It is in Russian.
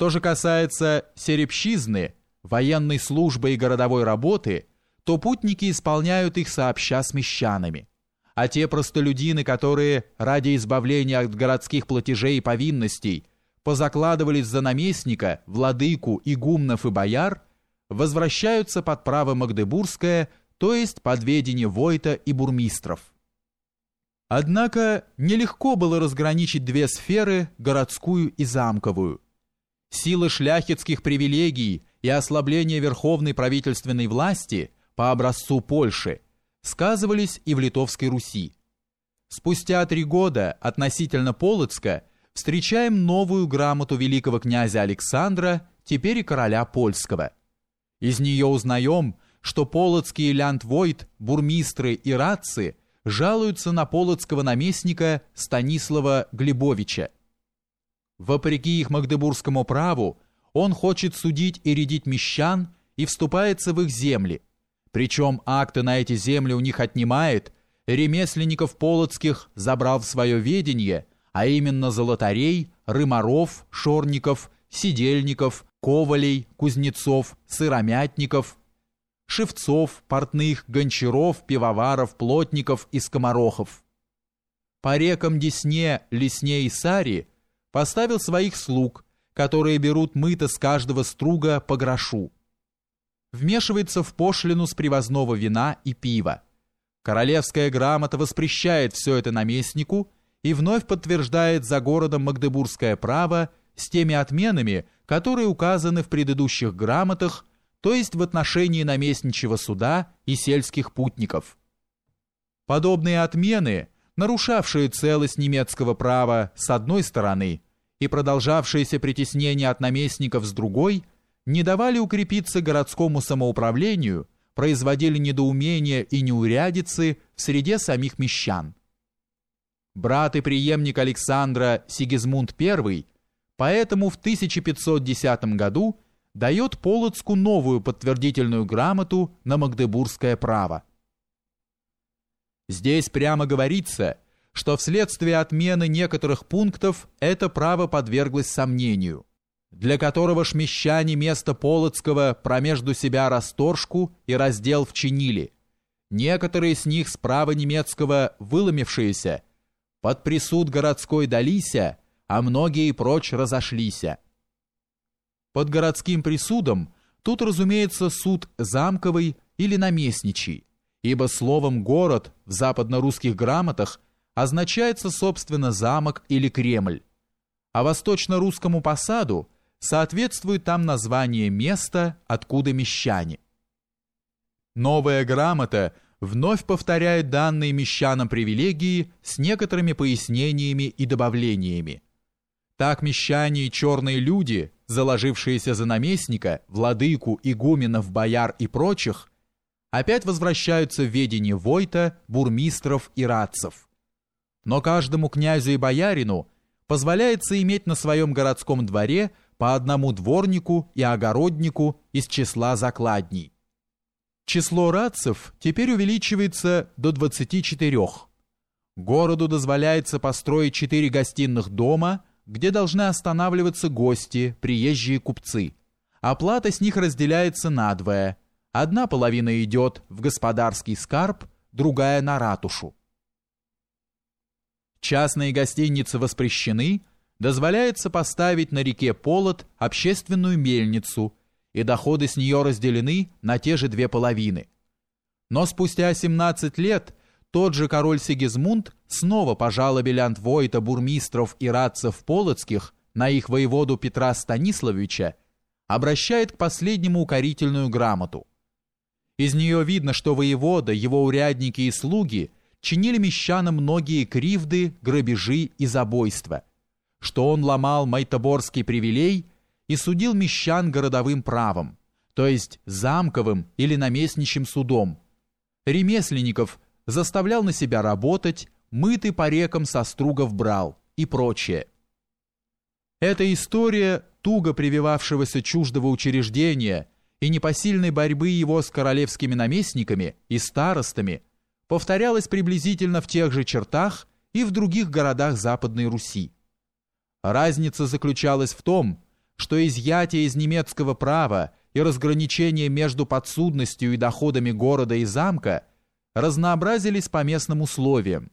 Что же касается серепщизны, военной службы и городовой работы, то путники исполняют их сообща с мещанами. А те простолюдины, которые ради избавления от городских платежей и повинностей позакладывались за наместника, владыку, игумнов и бояр, возвращаются под право Магдебургское, то есть под ведение Войта и бурмистров. Однако нелегко было разграничить две сферы, городскую и замковую. Силы шляхетских привилегий и ослабление верховной правительственной власти по образцу Польши сказывались и в Литовской Руси. Спустя три года относительно Полоцка встречаем новую грамоту великого князя Александра, теперь и короля польского. Из нее узнаем, что полоцкие ляндвойт, бурмистры и радци жалуются на полоцкого наместника Станислава Глебовича. Вопреки их магдебургскому праву, он хочет судить и рядить мещан и вступается в их земли, причем акты на эти земли у них отнимает, ремесленников полоцких забрал в свое ведение, а именно золотарей, рымаров, шорников, сидельников, ковалей, кузнецов, сыромятников, шевцов, портных, гончаров, пивоваров, плотников и скоморохов. По рекам Десне, Лесне и Сари поставил своих слуг, которые берут мыто с каждого струга по грошу. Вмешивается в пошлину с привозного вина и пива. Королевская грамота воспрещает все это наместнику и вновь подтверждает за городом Магдебургское право с теми отменами, которые указаны в предыдущих грамотах то есть в отношении наместничьего суда и сельских путников. Подобные отмены, нарушавшие целость немецкого права с одной стороны и продолжавшиеся притеснения от наместников с другой, не давали укрепиться городскому самоуправлению, производили недоумения и неурядицы в среде самих мещан. Брат и преемник Александра Сигизмунд I поэтому в 1510 году дает Полоцку новую подтвердительную грамоту на магдебургское право. Здесь прямо говорится, что вследствие отмены некоторых пунктов это право подверглось сомнению, для которого шмещане место Полоцкого промежду себя расторжку и раздел вчинили. Некоторые с них справа немецкого выломившиеся, под присуд городской далися, а многие и прочь разошлися. Под городским присудом тут, разумеется, суд замковый или наместничий, ибо словом «город» в западно-русских грамотах означается, собственно, замок или Кремль, а восточно-русскому посаду соответствует там название места, откуда мещане. Новая грамота вновь повторяет данные мещанам привилегии с некоторыми пояснениями и добавлениями. Так мещане и черные люди – заложившиеся за наместника, владыку, игуменов, бояр и прочих, опять возвращаются в ведение Войта, бурмистров и радцев. Но каждому князю и боярину позволяется иметь на своем городском дворе по одному дворнику и огороднику из числа закладней. Число радцев теперь увеличивается до 24. Городу дозволяется построить 4 гостиных дома – где должны останавливаться гости, приезжие купцы. Оплата с них разделяется надвое. Одна половина идет в господарский скарб, другая на ратушу. Частные гостиницы воспрещены, дозволяется поставить на реке Полот общественную мельницу, и доходы с нее разделены на те же две половины. Но спустя 17 лет тот же король Сигизмунд снова по жалобе Ляндвойта, бурмистров и радцев полоцких на их воеводу Петра Станиславича обращает к последнему укорительную грамоту. Из нее видно, что воевода, его урядники и слуги чинили мещанам многие кривды, грабежи и забойства, что он ломал майтоборский привилей и судил мещан городовым правом, то есть замковым или наместничьим судом, ремесленников – заставлял на себя работать, мытый по рекам со стругов брал и прочее. Эта история туго прививавшегося чуждого учреждения и непосильной борьбы его с королевскими наместниками и старостами повторялась приблизительно в тех же чертах и в других городах Западной Руси. Разница заключалась в том, что изъятие из немецкого права и разграничение между подсудностью и доходами города и замка разнообразились по местным условиям,